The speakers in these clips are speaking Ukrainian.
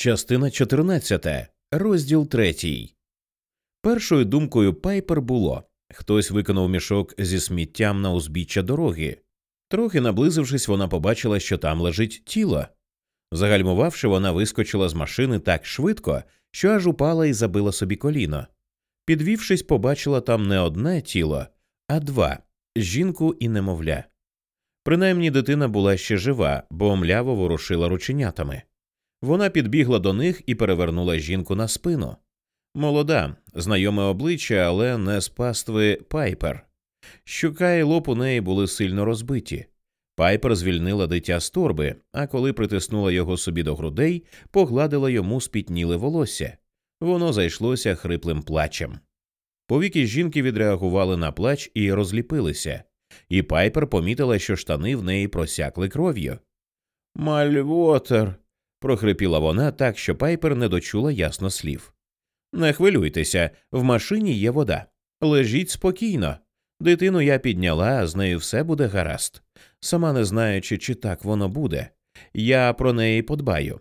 Частина 14. Розділ 3. Першою думкою Пайпер було хтось виконав мішок зі сміттям на узбіччя дороги. Трохи наблизившись, вона побачила, що там лежить тіло. Загальмувавши, вона вискочила з машини так швидко, що аж упала і забила собі коліно. Підвівшись, побачила там не одне тіло, а два жінку і немовля. Принаймні дитина була ще жива, бо мляво ворушила рученятами. Вона підбігла до них і перевернула жінку на спину. Молода, знайоме обличчя, але не з пастви Пайпер. Щука і лоб у неї були сильно розбиті. Пайпер звільнила дитя з торби, а коли притиснула його собі до грудей, погладила йому спітніле волосся. Воно зайшлося хриплим плачем. Повіки жінки відреагували на плач і розліпилися, і Пайпер помітила, що штани в неї просякли кров'ю. Мальвотер. Прохрипіла вона так, що Пайпер не дочула ясно слів. Не хвилюйтеся, в машині є вода. Лежіть спокійно. Дитину я підняла, а з нею все буде гаразд. Сама не знаючи, чи так воно буде. Я про неї подбаю.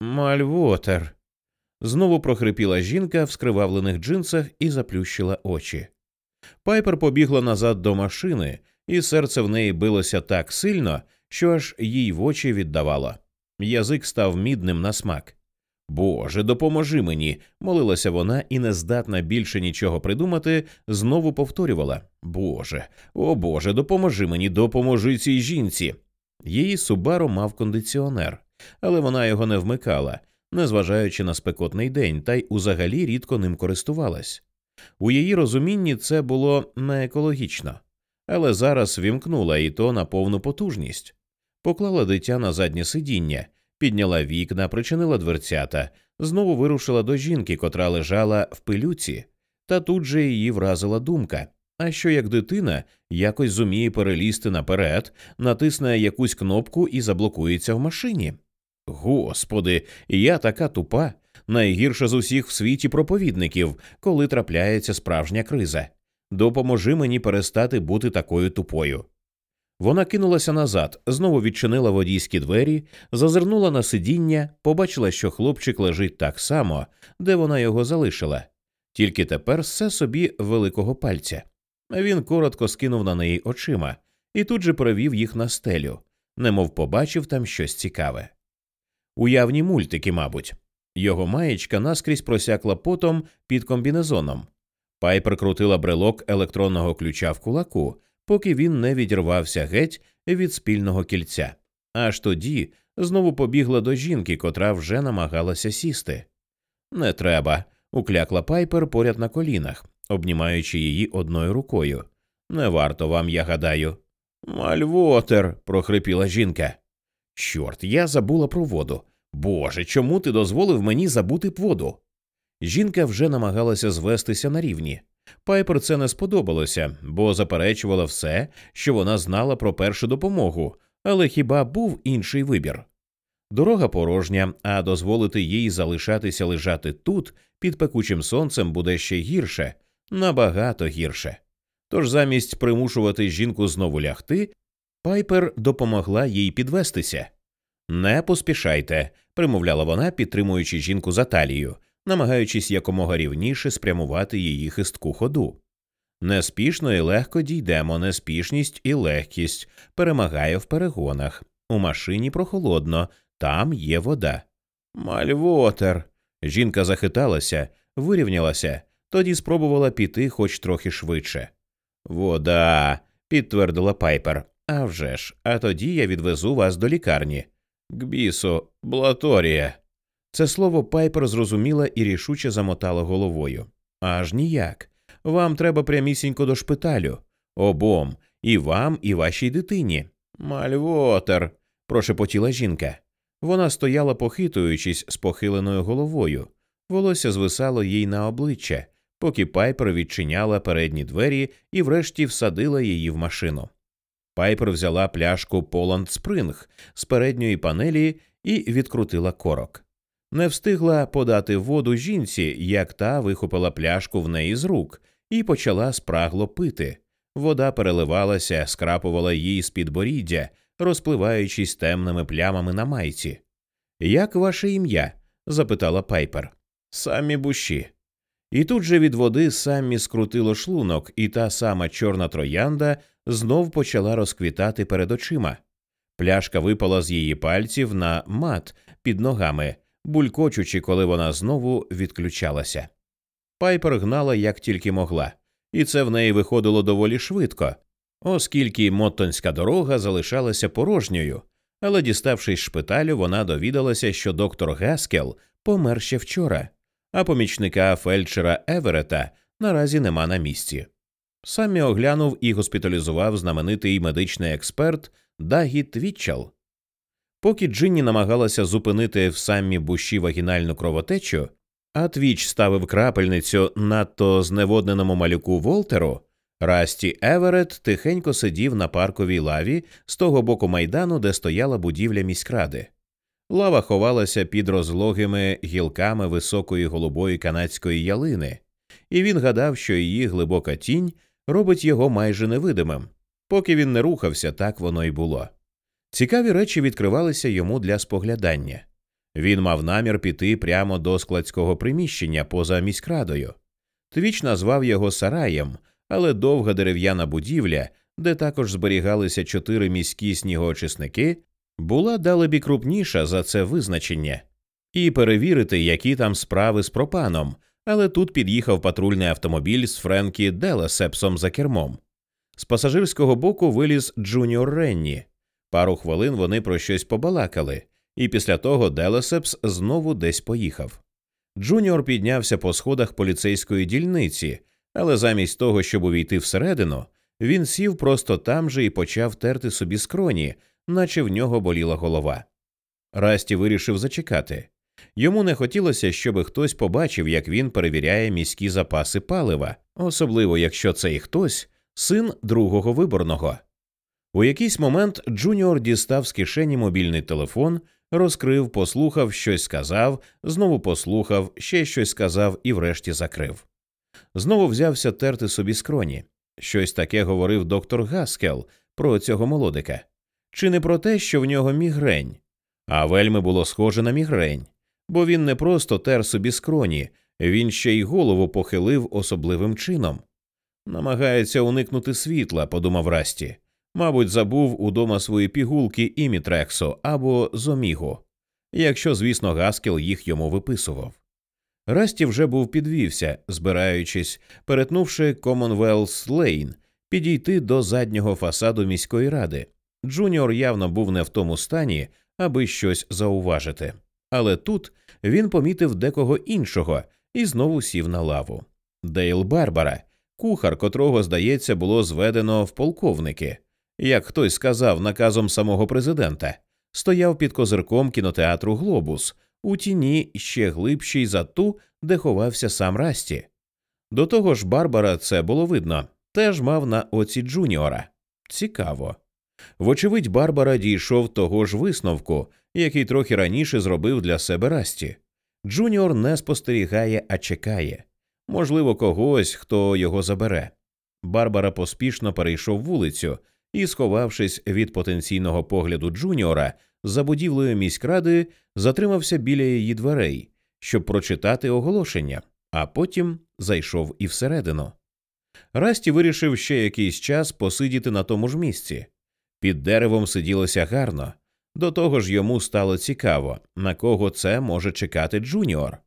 Мальвотер. Знову прохрипіла жінка в скривавлених джинсах і заплющила очі. Пайпер побігла назад до машини, і серце в неї билося так сильно, що аж їй в очі віддавало. Язик став мідним на смак. Боже, допоможи мені, молилася вона і, не здатна більше нічого придумати, знову повторювала Боже, о Боже, допоможи мені, допоможи цій жінці. Її Субару мав кондиціонер, але вона його не вмикала, незважаючи на спекотний день, та й узагалі рідко ним користувалась. У її розумінні це було не екологічно, але зараз вімкнула і то на повну потужність, поклала дитя на заднє сидіння підняла вікна, причинила дверцята, знову вирушила до жінки, котра лежала в пилюці, та тут же її вразила думка. А що як дитина якось зуміє перелізти наперед, натисне якусь кнопку і заблокується в машині? Господи, я така тупа, найгірша з усіх в світі проповідників, коли трапляється справжня криза. Допоможи мені перестати бути такою тупою. Вона кинулася назад, знову відчинила водійські двері, зазирнула на сидіння, побачила, що хлопчик лежить так само, де вона його залишила, тільки тепер все собі великого пальця. Він коротко скинув на неї очима і тут же перевів їх на стелю, немов побачив там щось цікаве. Уявні мультики, мабуть. Його маєчка наскрізь просякла потом під комбінезоном. Пайпер крутила брелок електронного ключа в кулаку поки він не відірвався геть від спільного кільця. Аж тоді знову побігла до жінки, котра вже намагалася сісти. Не треба. уклякла пайпер поряд на колінах, обнімаючи її одною рукою. Не варто вам, я гадаю. Мальвотер. прохрипіла жінка. Чорт, я забула про воду. Боже, чому ти дозволив мені забути воду? Жінка вже намагалася звестися на рівні. Пайпер це не сподобалося, бо заперечувала все, що вона знала про першу допомогу, але хіба був інший вибір? Дорога порожня, а дозволити їй залишатися лежати тут під пекучим сонцем буде ще гірше, набагато гірше. Тож замість примушувати жінку знову лягти, Пайпер допомогла їй підвестися. Не поспішайте, примовляла вона, підтримуючи жінку за талію, намагаючись якомога рівніше спрямувати її хистку ходу. Неспішно і легко дійдемо, неспішність і легкість перемагає в перегонах. У машині прохолодно, там є вода. Мальвотер. Жінка захиталася, вирівнялася, тоді спробувала піти хоч трохи швидше. Вода, підтвердила Пайпер. «А вже ж, а тоді я відвезу вас до лікарні. Гбісо, блаторія. Це слово Пайпер зрозуміла і рішуче замотала головою. Аж ніяк. Вам треба прямісінько до шпиталю. Обом, і вам, і вашій дитині. Мальвотер. прошепотіла жінка. Вона стояла, похитуючись з похиленою головою. Волосся звисало їй на обличчя, поки Пайпер відчиняла передні двері і врешті всадила її в машину. Пайпер взяла пляшку Поланд Спринг з передньої панелі і відкрутила корок не встигла подати воду жінці, як та вихопила пляшку в неї з рук і почала спрагло пити. Вода переливалася, скрапувала їй з підборіддя, розпливаючись темними плямами на майці. Як ваше ім'я? запитала Пайпер. Самі буші. І тут же від води самі скрутило шлунок, і та сама чорна троянда знов почала розквітати перед очима. Пляшка випала з її пальців на мат під ногами, булькочучи, коли вона знову відключалася. Пайпер гнала як тільки могла, і це в неї виходило доволі швидко, оскільки Моттонська дорога залишалася порожньою, але, діставшись шпиталю, вона довідалася, що доктор Гаскел помер ще вчора, а помічника фельдшера Еверета наразі нема на місці. Самі оглянув і госпіталізував знаменитий медичний експерт Дагіт Вітчал. Поки Джинні намагалася зупинити в самі буші вагінальну кровотечу, а Твіч ставив крапельницю надто зневодненому малюку Волтеру, Расті Еверет тихенько сидів на парковій лаві з того боку майдану, де стояла будівля міськради. Лава ховалася під розлогими гілками високої голубої канадської ялини, і він гадав, що її глибока тінь робить його майже невидимим. Поки він не рухався, так воно й було. Цікаві речі відкривалися йому для споглядання. Він мав намір піти прямо до складського приміщення поза міськрадою. Твіч назвав його сараєм, але довга дерев'яна будівля, де також зберігалися чотири міські снігоочисники, була далебі крупніша за це визначення, і перевірити, які там справи з пропаном, але тут під'їхав патрульний автомобіль з Френкі Делесепсом за кермом. З пасажирського боку виліз Джуніор Ренні. Пару хвилин вони про щось побалакали, і після того Делесепс знову десь поїхав. Джуніор піднявся по сходах поліцейської дільниці, але замість того, щоб увійти всередину, він сів просто там же і почав терти собі скроні, наче в нього боліла голова. Расті вирішив зачекати. Йому не хотілося, щоб хтось побачив, як він перевіряє міські запаси палива, особливо якщо цей хтось син другого виборного. У якийсь момент Джуніор дістав з кишені мобільний телефон, розкрив, послухав, щось сказав, знову послухав, ще щось сказав і врешті закрив. Знову взявся терти собі скроні. Щось таке говорив доктор Гаскел про цього молодика, чи не про те, що в нього мігрень, а вельми було схоже на мігрень, бо він не просто тер собі скроні, він ще й голову похилив особливим чином. Намагається уникнути світла, подумав Расті. Мабуть, забув удома свої пігулки імітрексу або зомігу, якщо, звісно, Гаскел їх йому виписував. Расті вже був підвівся, збираючись, перетнувши Commonwealth Lane, підійти до заднього фасаду міської ради. Джуніор явно був не в тому стані, аби щось зауважити. Але тут він помітив декого іншого і знову сів на лаву. Дейл Барбара, кухар, котрого, здається, було зведено в полковники, як хтось сказав наказом самого президента, стояв під козирком кінотеатру Глобус у тіні ще глибшій за ту, де ховався сам Расті. До того ж, Барбара це було видно, теж мав на оці Джуніора. Цікаво. Вочевидь, Барбара дійшов того ж висновку, який трохи раніше зробив для себе Расті. Джуніор не спостерігає, а чекає можливо, когось, хто його забере. Барбара поспішно перейшов вулицю і, сховавшись від потенційного погляду Джуніора, за будівлею міськради затримався біля її дверей, щоб прочитати оголошення, а потім зайшов і всередину. Расті вирішив ще якийсь час посидіти на тому ж місці. Під деревом сиділося гарно, до того ж йому стало цікаво, на кого це може чекати Джуніор.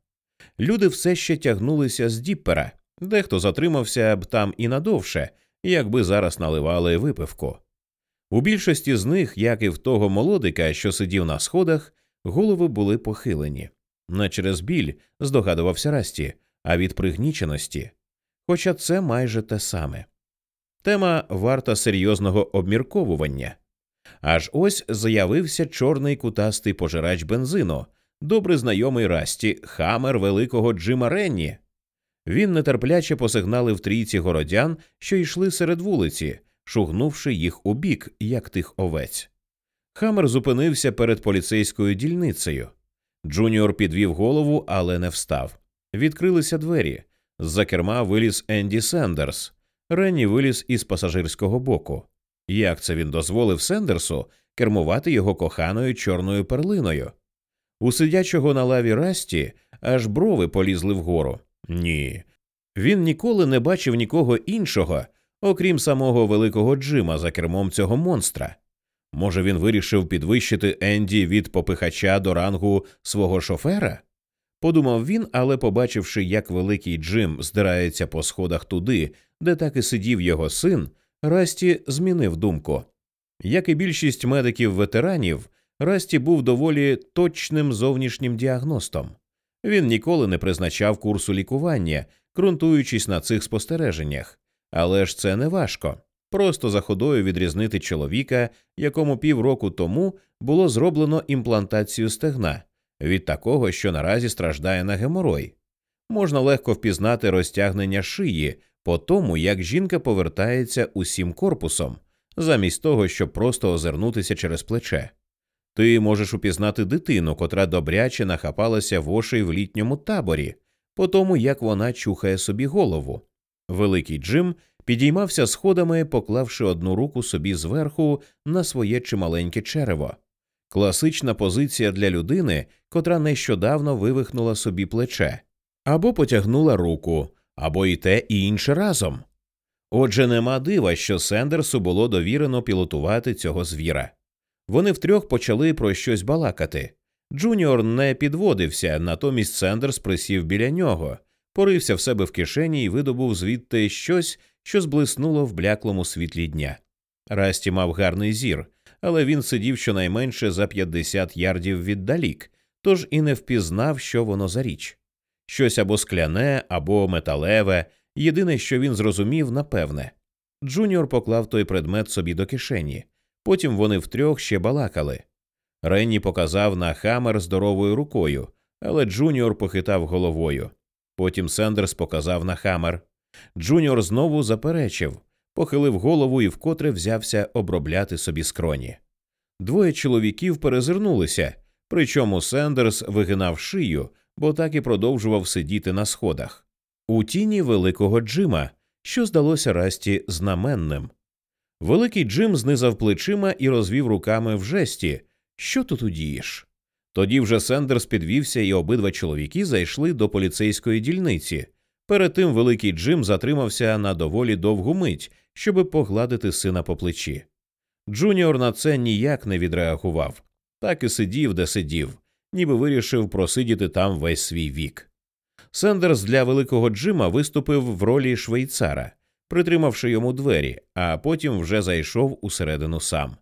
Люди все ще тягнулися з Діппера, дехто затримався б там і надовше, якби зараз наливали випивку. У більшості з них, як і в того молодика, що сидів на сходах, голови були похилені. Не через біль, здогадувався Расті, а від пригніченості. Хоча це майже те саме. Тема варта серйозного обмірковування. Аж ось з'явився чорний кутастий пожирач бензину, добре знайомий Расті, хамер великого Джима Ренні. Він нетерпляче посигналив трійці городян, що йшли серед вулиці, шугнувши їх у бік, як тих овець. Хамер зупинився перед поліцейською дільницею. Джуніор підвів голову, але не встав. Відкрилися двері. З-за керма виліз Енді Сендерс. Ренні виліз із пасажирського боку. Як це він дозволив Сендерсу кермувати його коханою чорною перлиною? У сидячого на лаві Расті аж брови полізли вгору. Ні. Він ніколи не бачив нікого іншого, окрім самого великого Джима за кермом цього монстра. Може, він вирішив підвищити Енді від попихача до рангу свого шофера? Подумав він, але, побачивши, як великий Джим здирається по сходах туди, де так і сидів його син, Расті змінив думку. Як і більшість медиків ветеранів, Расті був доволі точним зовнішнім діагностом. Він ніколи не призначав курсу лікування, ґрунтуючись на цих спостереженнях, але ж це не важко. Просто за ходою відрізнити чоловіка, якому півроку тому було зроблено імплантацію стегна, від такого, що наразі страждає на геморой. Можна легко впізнати розтягнення шиї по тому, як жінка повертається усім корпусом, замість того, щоб просто озирнутися через плече. Ти можеш упізнати дитину, котра добряче нахапалася вошей в літньому таборі, по тому як вона чухає собі голову. Великий Джим підіймався сходами, поклавши одну руку собі зверху на своє чималеньке черево. Класична позиція для людини, котра нещодавно вивихнула собі плече, або потягнула руку, або і те, і інше разом. Отже, нема дива, що Сендерсу було довірено пілотувати цього звіра. Вони втрьох почали про щось балакати. Джуніор не підводився, натомість Сендерс присів біля нього, порився в себе в кишені і видобув звідти щось, що зблиснуло в бляклому світлі дня. Расті мав гарний зір, але він сидів щонайменше за 50 ярдів віддалік, тож і не впізнав, що воно за річ. Щось або скляне, або металеве, єдине, що він зрозумів, напевне. Джуніор поклав той предмет собі до кишені, потім вони втрьох ще балакали. Ренні показав на хамер здоровою рукою, але Джуніор похитав головою. Потім Сендерс показав на хамер. Джуніор знову заперечив, похилив голову і вкотре взявся обробляти собі скроні. Двоє чоловіків перезирнулися, причому Сендерс вигинав шию, бо так і продовжував сидіти на сходах. У тіні великого Джима, що здалося Расті знаменним. Великий Джим знизав плечима і розвів руками в жесті. Що тут удієш? Тоді вже Сендерс підвівся, і обидва чоловіки зайшли до поліцейської дільниці. Перед тим великий Джим затримався на доволі довгу мить, щоби погладити сина по плечі. Джуніор на це ніяк не відреагував, так і сидів, де сидів, ніби вирішив просидіти там весь свій вік. Сендерс для великого Джима виступив в ролі швейцара, притримавши йому двері, а потім вже зайшов усередину сам.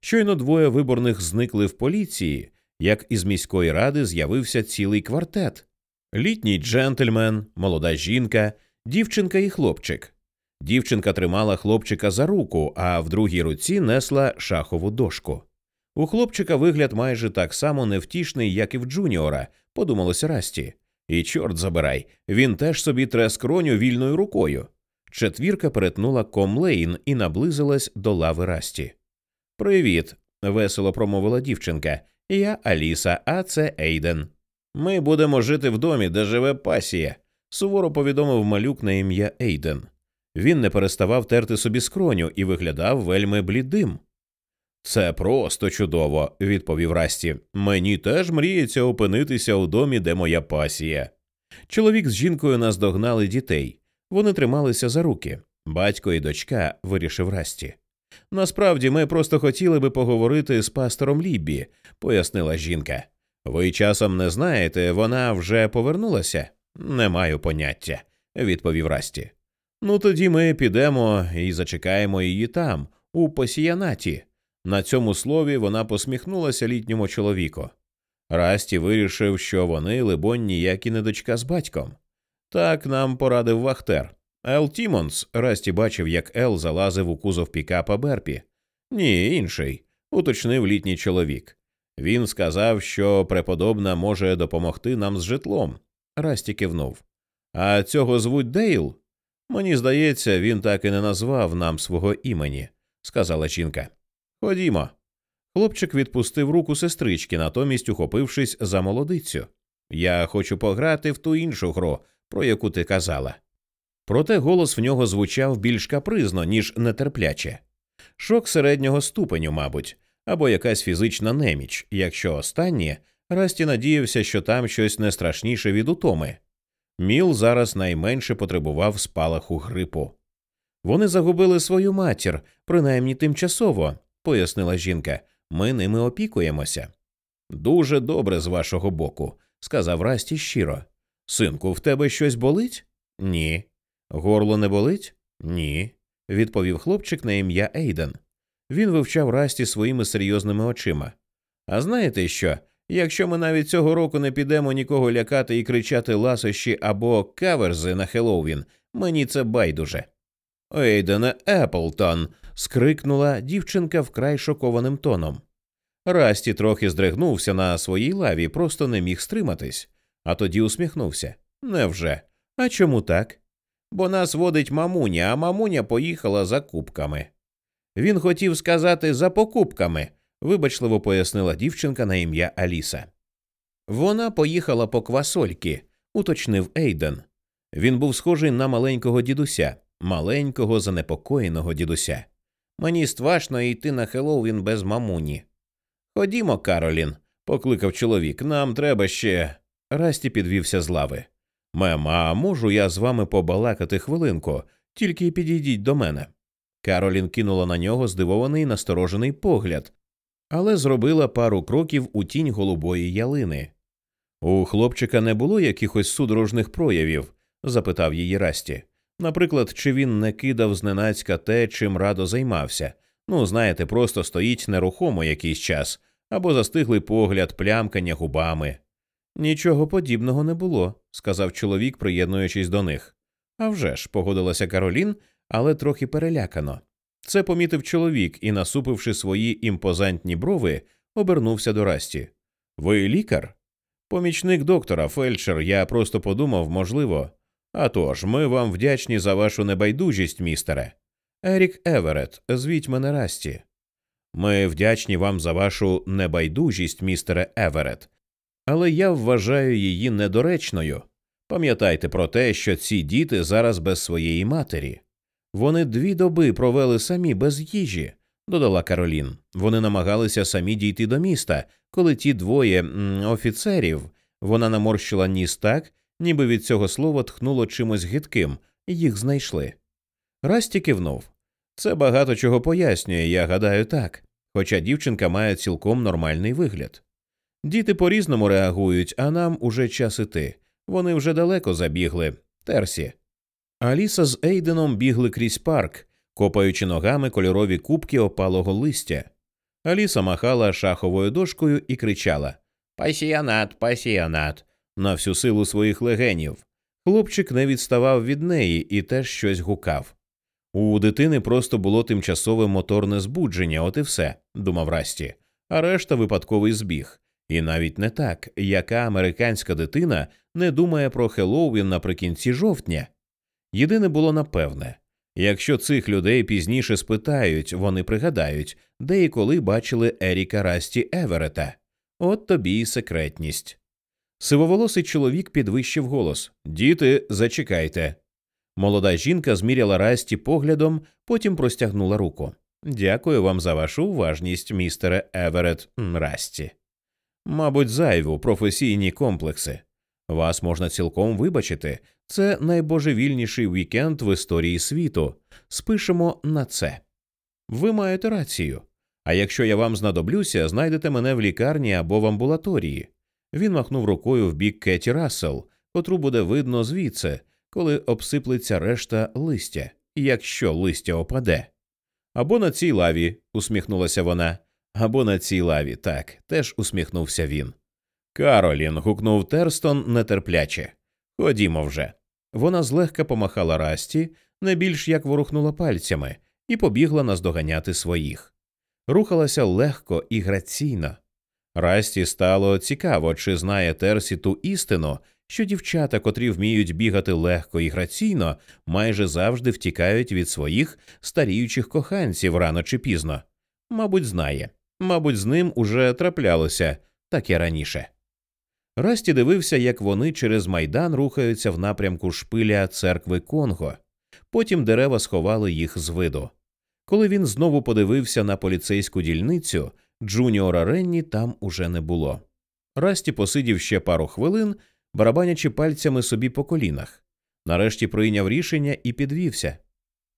Щойно двоє виборних зникли в поліції, як із міської ради з'явився цілий квартет літній джентльмен, молода жінка, дівчинка і хлопчик. Дівчинка тримала хлопчика за руку, а в другій руці несла шахову дошку. У хлопчика вигляд майже так само невтішний, як і в Джуніора, подумалося Расті. І, чорт забирай, він теж собі тре скроню вільною рукою. Четвірка перетнула комлейн і наблизилась до лави Расті. Привіт, весело промовила дівчинка. Я Аліса, а це Ейден. Ми будемо жити в домі, де живе пасія, суворо повідомив малюк на ім'я Ейден. Він не переставав терти собі скроню і виглядав вельми блідим. Це просто чудово, відповів Расті. Мені теж мріється опинитися у домі, де моя пасія. Чоловік з жінкою наздогнали дітей. Вони трималися за руки. Батько і дочка вирішив Расті. Насправді ми просто хотіли би поговорити з пастором Ліббі, пояснила жінка. Ви часом не знаєте, вона вже повернулася? Не маю поняття, відповів Расті. Ну тоді ми підемо і зачекаємо її там, у посіянаті. На цьому слові вона посміхнулася літньому чоловіку. Расті вирішив, що вони, либонь, ніякі не дочка з батьком. Так нам порадив Вахтер. Ел Тімонс Расті бачив, як Ел залазив у кузов пікапа Берпі. Ні, інший, уточнив літній чоловік. Він сказав, що преподобна може допомогти нам з житлом. Расті кивнув. А цього звуть Дейл? Мені здається, він так і не назвав нам свого імені, сказала жінка. Ходімо. Хлопчик відпустив руку сестрички, натомість ухопившись за молодицю. Я хочу пограти в ту іншу гру, про яку ти казала. Проте голос в нього звучав більш капризно, ніж нетерпляче. Шок середнього ступеню, мабуть, або якась фізична неміч, якщо останнє Расті надіявся, що там щось не страшніше від утоми. Міл зараз найменше потребував спалаху грипу. Вони загубили свою матір, принаймні тимчасово, пояснила жінка. Ми ними опікуємося. Дуже добре з вашого боку, сказав Расті щиро. Синку, в тебе щось болить? Ні. Горло не болить? Ні, відповів хлопчик на ім'я Ейден. Він вивчав Расті своїми серйозними очима. А знаєте що? Якщо ми навіть цього року не підемо нікого лякати і кричати ласощі або каверзи на Хеллоуін, мені це байдуже. Ейдене Еплтон. скрикнула дівчинка вкрай шокованим тоном. Расті трохи здригнувся на своїй лаві, просто не міг стриматись, а тоді усміхнувся. Невже? А чому так? Бо нас водить мамуня, а мамуня поїхала за кубками. Він хотів сказати за покупками, вибачливо пояснила дівчинка на ім'я Аліса. Вона поїхала по квасольки, уточнив Ейден. Він був схожий на маленького дідуся, маленького занепокоєного дідуся. Мені ствашно йти на Хеллоуін без мамуні. Ходімо, Каролін, покликав чоловік. Нам треба ще. Расті підвівся з лави. Мем, а можу я з вами побалакати хвилинку, тільки підійдіть до мене. Каролін кинула на нього здивований насторожений погляд, але зробила пару кроків у тінь голубої ялини. У хлопчика не було якихось судорожних проявів? запитав її Расті. Наприклад, чи він не кидав зненацька те, чим радо займався. Ну, знаєте, просто стоїть нерухомо якийсь час, або застиглий погляд, плямкання губами. Нічого подібного не було, сказав чоловік, приєднуючись до них. «А вже ж», – погодилася Каролін, але трохи перелякано. Це помітив чоловік і, насупивши свої імпозантні брови, обернувся до Расті. Ви лікар? Помічник доктора, фельдшер, я просто подумав, можливо. А тож, ми вам вдячні за вашу небайдужість, містере. Ерік Еверет, звіть мене Расті. Ми вдячні вам за вашу небайдужість, містере Еверет, але я вважаю її недоречною. Пам'ятайте про те, що ці діти зараз без своєї матері. Вони дві доби провели самі без їжі, додала Каролін. Вони намагалися самі дійти до міста, коли ті двоє м, офіцерів вона наморщила ніс так, ніби від цього слова тхнуло чимось гидким, і їх знайшли. Расті кивнув. Це багато чого пояснює, я гадаю, так. Хоча дівчинка має цілком нормальний вигляд. Діти по різному реагують, а нам уже час іти. Вони вже далеко забігли. Терсі. Аліса з Ейденом бігли крізь парк, копаючи ногами кольорові кубки опалого листя. Аліса махала шаховою дошкою і кричала Пасіянат, пасіянат на всю силу своїх легенів. Хлопчик не відставав від неї і теж щось гукав. У дитини просто було тимчасове моторне збудження, от і все, думав Расті, а решта випадковий збіг. І навіть не так, яка американська дитина не думає про Хеллоуін наприкінці жовтня. Єдине було напевне якщо цих людей пізніше спитають, вони пригадають, де і коли бачили Еріка Расті Еверета. От тобі й секретність. Сивоволосий чоловік підвищив голос Діти, зачекайте. Молода жінка зміряла Расті поглядом, потім простягнула руку. Дякую вам за вашу уважність, містере Еверет Расті. Мабуть, зайву професійні комплекси. Вас можна цілком вибачити. Це найбожевільніший вікенд в історії світу. Спишемо на це. Ви маєте рацію. А якщо я вам знадоблюся, знайдете мене в лікарні або в амбулаторії. Він махнув рукою в бік Кеті Рассел, котру буде видно звідси, коли обсиплеться решта листя, якщо листя опаде. Або на цій лаві, усміхнулася вона, або на цій лаві, так, теж усміхнувся він. Каролін. гукнув Терстон нетерпляче. Ходімо вже. Вона злегка помахала Расті, не більш як ворухнула пальцями, і побігла наздоганяти своїх. Рухалася легко і граційно. Расті стало цікаво, чи знає Терсі ту істину, що дівчата, котрі вміють бігати легко і граційно, майже завжди втікають від своїх старіючих коханців рано чи пізно. Мабуть, знає, мабуть, з ним уже траплялося так і раніше. Расті дивився, як вони через майдан рухаються в напрямку шпиля церкви Конго. Потім дерева сховали їх з виду. Коли він знову подивився на поліцейську дільницю, Джуніора Ренні там уже не було. Расті посидів ще пару хвилин, барабанячи пальцями собі по колінах. Нарешті прийняв рішення і підвівся.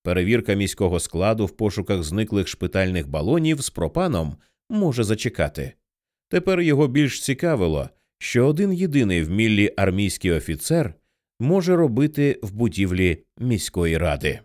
Перевірка міського складу в пошуках зниклих шпитальних балонів з пропаном може зачекати. Тепер його більш цікавило, що один єдиний в міллі армійський офіцер може робити в будівлі міської ради.